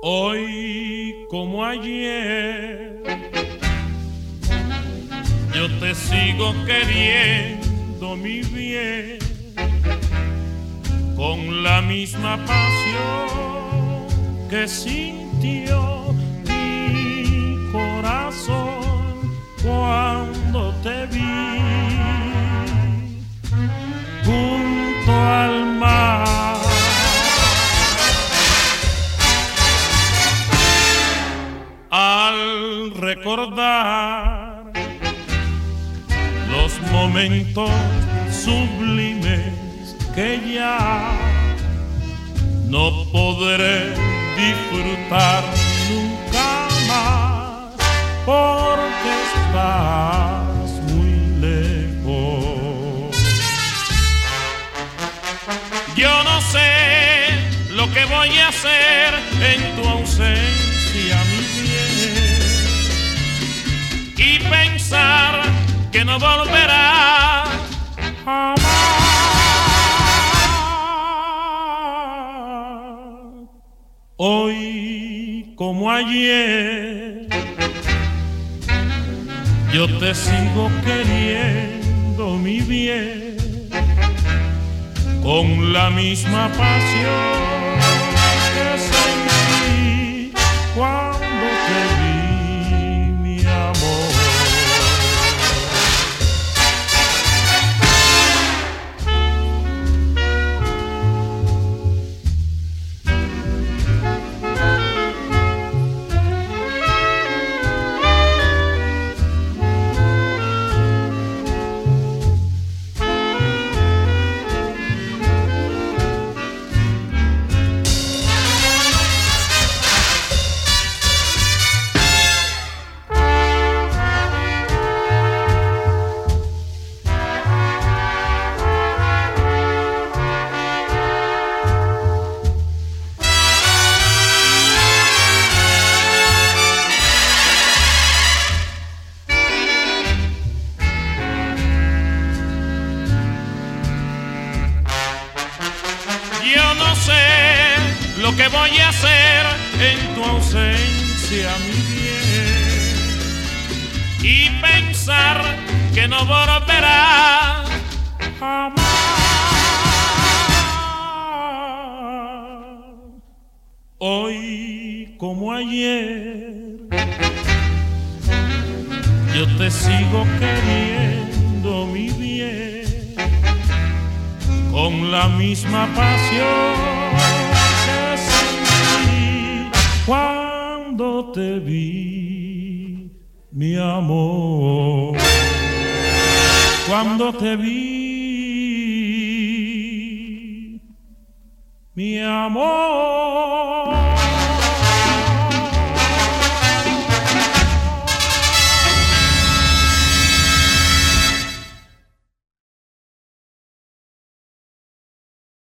Hoy como ayer, yo te sigo queriendo mi bien, con la misma pasión que sintió momentos sublimes que ya no podré disfrutar nunca más porque estás muy lejos. Yo no sé lo que voy a hacer que no volverá jamás. Hoy como ayer, yo te sigo queriendo, mi bien, con la misma pasión que voy a hacer en tu ausencia, mi bien. Y pensar que no volverá jamás. Hoy como ayer, yo te sigo queriendo, mi bien con la misma pasión cuando te vi, mi amor. Cuando te vi, mi amor.